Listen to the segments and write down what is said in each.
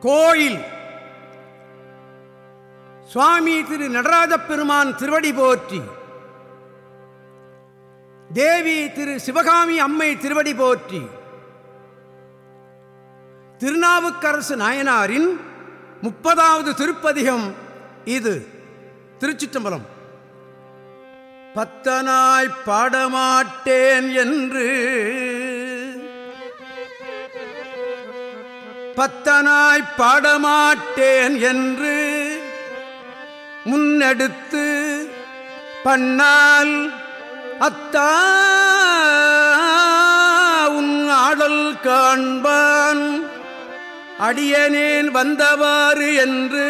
கோயில். சுவாமி திரு நடராஜ பெருமான் திருவடி போற்றி. தேவி திரு சிவகாமி அம்மை திருவடி போற்றி. திருநாவுக்கரசு நாயனாரின் முப்பதாவது திருப்பதிகம் இது. திருச்சிற்றம்பலம். பத்தனாய் பாடமாட்டேன் என்று பத்தனாய் பாடமாட்டேன் என்று முன்னெடுத்து பண்ணால் அத்தா உன் ஆடல் காண்பான். அடியனேன் வந்தவாறு என்று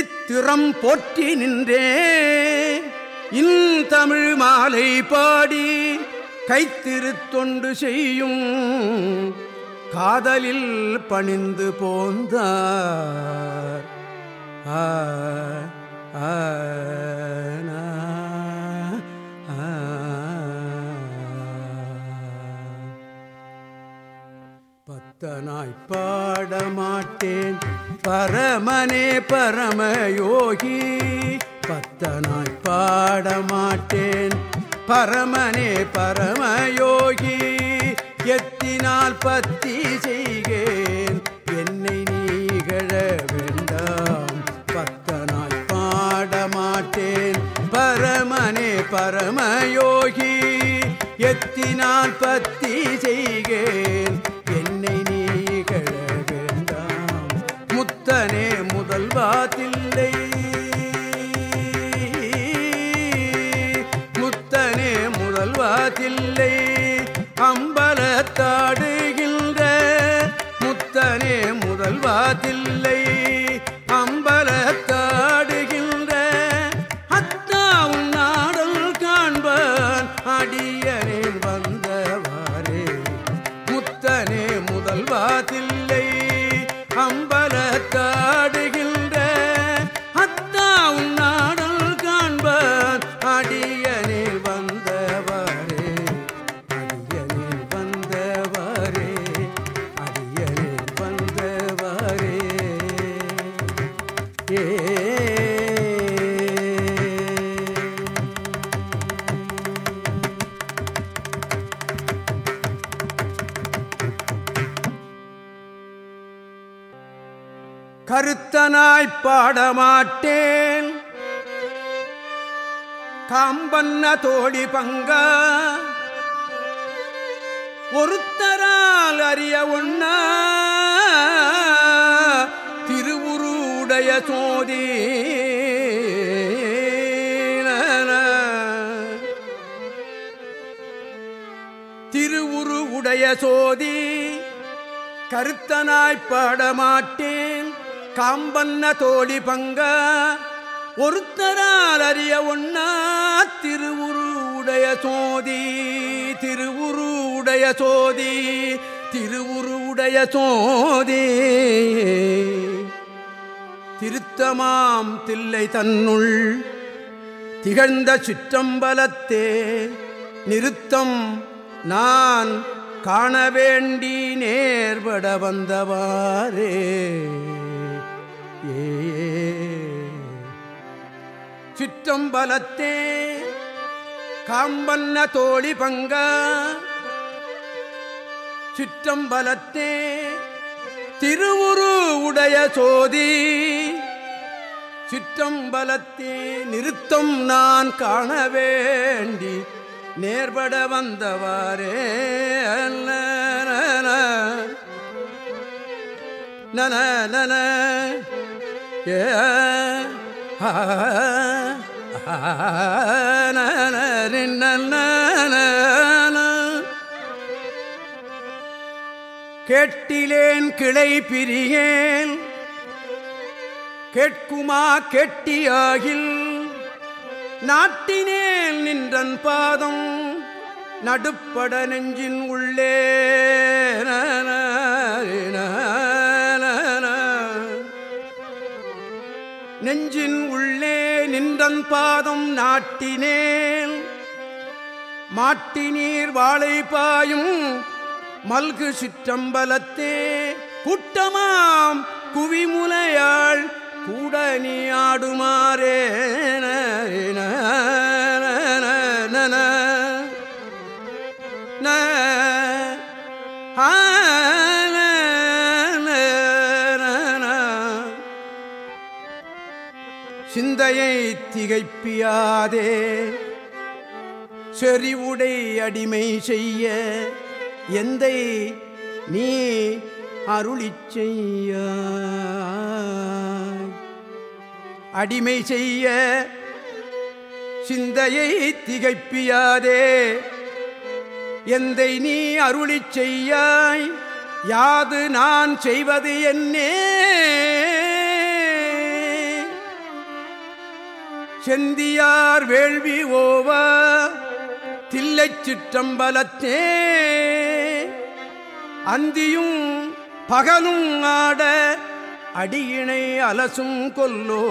இத்திறம் போற்றி நின்றே. இன்தமிழ் மாலை பாடி கைத்திருத்தொண்டு செய்யும் காதலில் பணிந்து போந்தார். ஆ பத்தனாய் பாடமாட்டேன். பரமனே பரமயோகி. பத்தனாய் பாடமாட்டேன். பரமனே பரமயோகி. எத்தினால் பத்தி செய்கேன். என்னை நீகழ வேண்டாம். பத்தனாய் பாடமாட்டேன். பரமனே பரமயோகி எத்தினால் பத்தி செய்கேன். என்னை நீகழ வேண்டாம். முத்தனே முதல்வாத்தில்லை முத்தனே முதல்வாத்தில்லை அம்பலத்தாடுகின்ற முத்தனே முதல்வாதில்லை கருத்தனாய் பாடமாட்டேன். காம்பன்ன தோழி பங்க ஒருத்தரால் அறிய ஒண்ண திருவுருடைய சோதி. திருவுரு உடைய சோதி கருத்தனாய்ப் பாடமாட்டேன். காம்பன்ன தோழி பங்க ஒருத்தரால் அறிய ஒன்னா திருவுரு உடைய சோதி திருவுரு உடைய சோதி திருவுரு உடைய சோதி. திருத்தமாம் தில்லை தன்னுள் திகழ்ந்த சிற்றம்பலத்தே நிறுத்தம் நான் காண வேண்டி நேர்பட வந்தவாரே சிற்றம்பலத்தே காம்பன்ன தோழி பங்க. சிற்றம்பலத்தே திருவுரு உடைய சோதி. சிற்றம்பலத்தே நிறுத்தம் நான் காண வேண்டி நேர்பட வந்தவாறே நன நன நன ஏ கேட்டிலேன் கிளை பிரியேன் கேட்குமா கெட்டியாகில் நாட்டினேல் நின்றன் பாதம் நடுப்பட நெஞ்சின் உள்ளே நின்றன் பாதம் நாட்டினேல் மாட்டி நீர் வாழை பாயும் மல்கு சிற்றம்பலத்தே. குட்டமாம் குவிமுலையாள் கூட நீ ஆடுமாறே. சிந்தையை திகைப்பியாதே. செறிவுடை அடிமை செய்ய எந்தை நீ அருளி செய்ய அடிமை செய்ய சிந்தையை திகைப்பியாதே. எந்தை நீ அருளி செய்யாய். யாது நான் செய்வது என்னே. செந்தியார் வேள்வி ஓவ தில்லை சிற்றம்பலத்தே. அந்தியும் பகலும் ஆட அடியினை அலசும் கொல்லோ.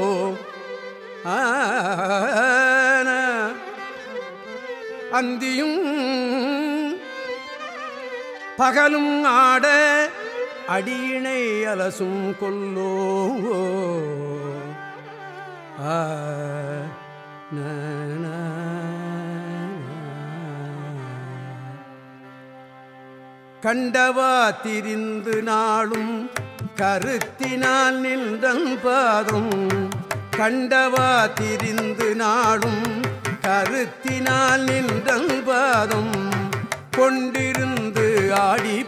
அந்தியும் பகலும் ஆட அடியினை அலசும் கொல்லோ. கண்டவா திரிந்து நாளும் கருத்தினால் நின்றன் பாதம். கண்டவா திரிந்து நாளும் கருத்தினால் நின்றன் பாதம். கொண்டிருந்து ஆடி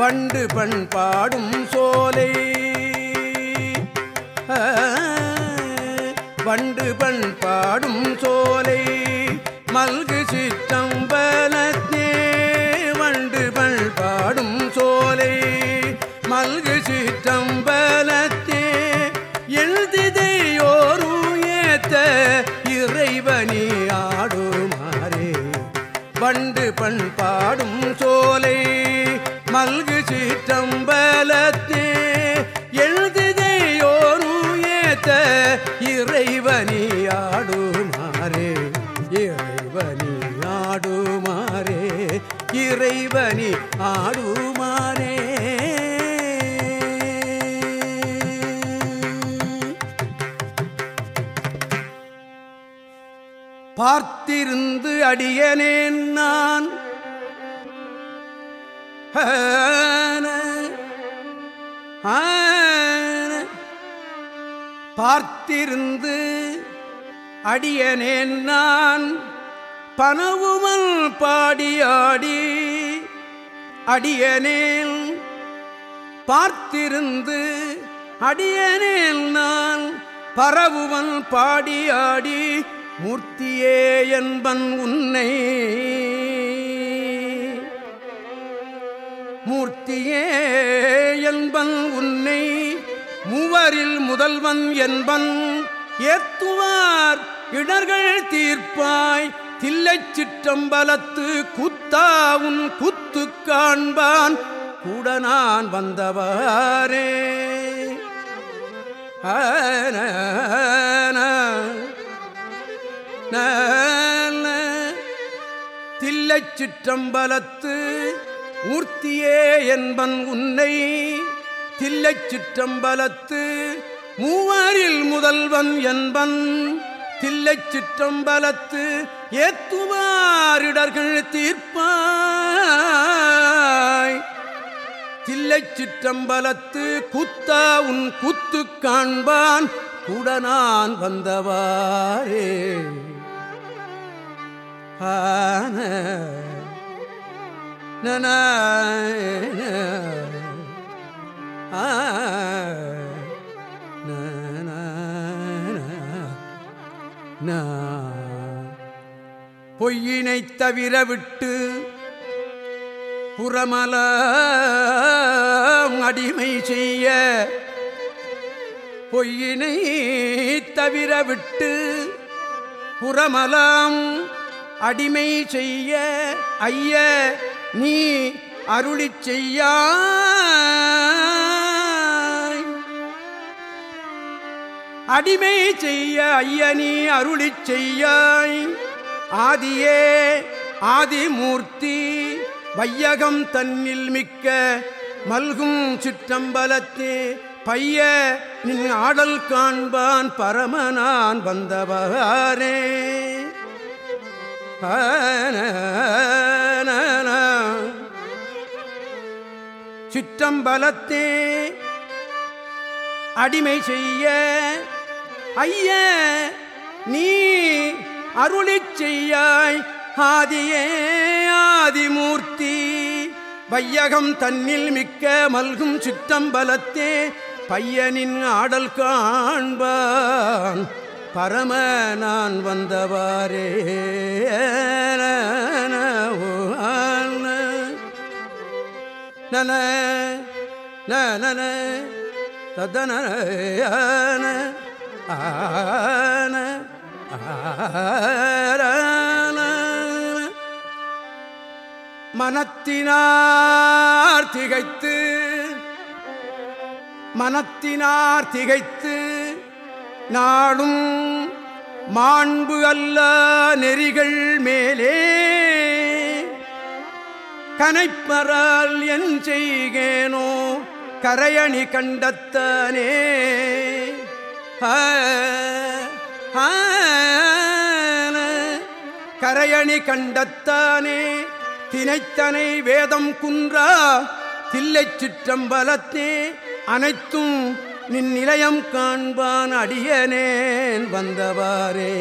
வண்டு பண்பாடும் சோலை. வண்டு பண்பாடும் சோலை. மல்கு சிற்றம்பலத்தே சிற்றம்பலத்தே எழுதிதையோரு ஏத்த இறைவனி ஆடுமாறே இறைவனி ஆடுமாறே இறைவனி ஆடுமாறே. பார்த்திருந்து அடியனேன் நான். பார்த்திருந்து அடியனேன் நான். பனவுமல் பாடியாடி அடியனேல். பார்த்திருந்து அடியனேல் நான். பரவுவன் பாடியாடி மூர்த்தியே என்பன் உன்னை. மூர்த்தியே என்பன் உன்னை. மூவரில் முதல்வன் என்பன். ஏத்துவார் இடர்கள் தீர்ப்பாய். தில்லை சிற்றம்பலத்து குத்தா குத்து காண்பான். கூட நான் வந்தவாரே. ஆன தில்லை சிற்றம்பலத்து மூர்த்தியே என்பன் உன்னை. தில்லை சிற்றம்பலத்து மூவரில் முதல்வன் என்பன். தில்லை சிற்றம்பலத்து ஏத்துவாரிடர்கள் தீர்ப்பாய். தில்லை சிற்றம்பலத்து குத்தா உன் குத்து காண்பான். கூட நான் வந்தவாரே ஆன நன பொய்யினை தவிர விட்டு புறமல அடிமை செய்ய பொய்யினை தவிர விட்டு புறமலாம் அடிமை செய்ய ஐய நீ அருளி செய்ய அடிமை செய்ய ஐய நீ அருளி செய்யாய். ஆதியே ஆதிமூர்த்தி வையகம் தன்னில் மிக்க மல்கும் சிற்றம்பலத்தே பைய நின் ஆடல் காண்பான் பரமனான் வந்தவாரே. சிற்றம்பலத்தே அடிமை செய்ய ஐய நீ அருளி செய்யாய் ஆதியே ஆதிமூர்த்தி. வையகம் தன்னில் மிக்க மல்கும் சித்தம்பலத்தே பையனின் ஆடல் காண்பான். பரம நான் வந்தவாரே நன நன ததன ஆன மனத்தினார் திகைத்து மனத்தினார் திகைத்து நாடும் மாண்பு அல்ல நெறிகள் மேலே. கனைப்பறால் என் செய்கேனோ கரையணி கண்டத்தனே. கரையணி கண்டத்தானே தினைத்தனை வேதம் குன்றா தில்லை சிற்றம்பலத்தே அனைத்தும் நின் நிலையம் காண்பான் அடியனேன் வந்தவாரே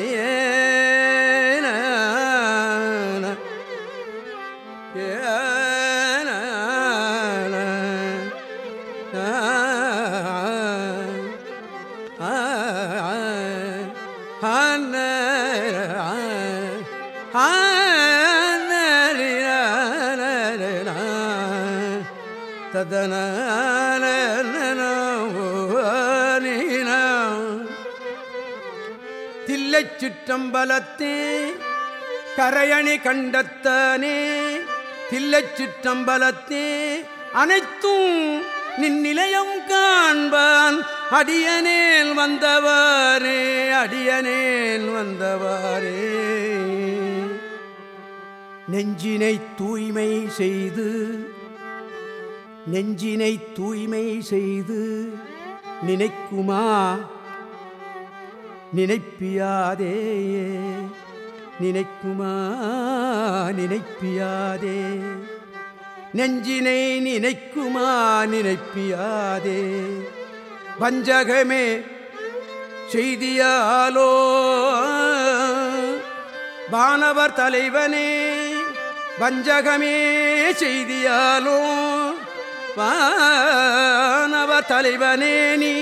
மதன தில்லை சிற்றம்பலத்தே கரையணி கண்டத்தானே. தில்லை சிற்றம்பலத்தே அனைத்தும் நின்னிலையம் காண்பான். அடியனேல் வந்தவாரே அடியனேல் வந்தவாரே நெஞ்சினை தூய்மை செய்து நெஞ்சினை தூய்மை செய்து நினைக்குமா? நினைப்பியாதே நினைக்குமா? நினைப்பியாதே. நெஞ்சினை நினைக்குமா? நினைப்பியாதே. வஞ்சகமே செய்தியாலோ? வானவர் தலைவனே வஞ்சகமே செய்தியாலோ? வானவ தலைவனே நீ.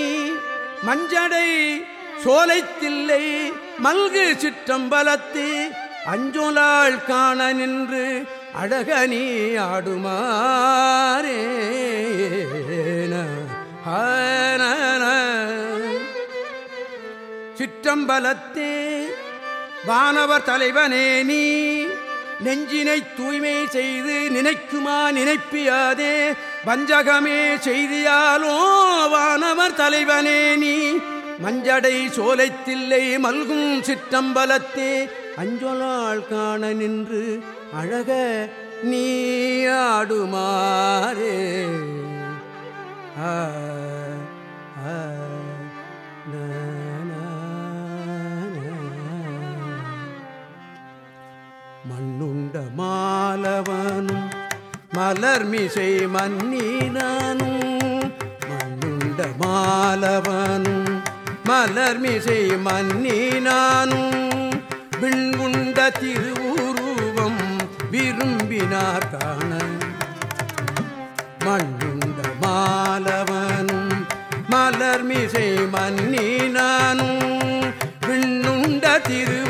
மஞ்சடை சோலைத்தில்லை மல்கு சிற்றம்பலத்தே. அஞ்சொலாள் காண நின்று அழகனி ஆடுமாறே. சிற்றம்பலத்தே வானவர் தலைவனே நீ. நெஞ்சினை தூய்மை செய்து நினைக்குமா நினைப்பியாதே. வஞ்சகமே செய்தியாலோ வானவர் தலைவனே நீ. மஞ்சடை சோலைத்தில்லை மல்கும் சிற்றம்பலத்தே. அஞ்சொலாள் காண நின்று அழக நீ ஆடுமாறே. ஆ ஆ. மலர்மிசை மன்னினானும் மண்ணுண்ட மாலவனும் மலர்மிசை மன்னினானும். விண்குண்ட திருவுருவம் விரும்பினார் காண மண்ணுண்ட மாலவனும் மலர்மிசை மன்னினானும். விண்ணுண்ட திரு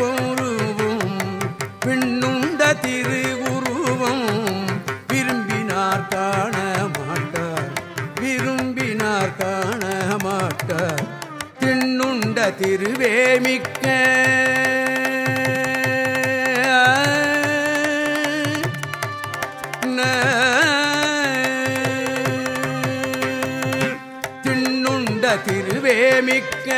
காண மாட்டார். விரும்பினார் காண மாட்டார். திண்ணுண்ட திருவேமிக்க திண்ணுண்ட திருவேமிக்க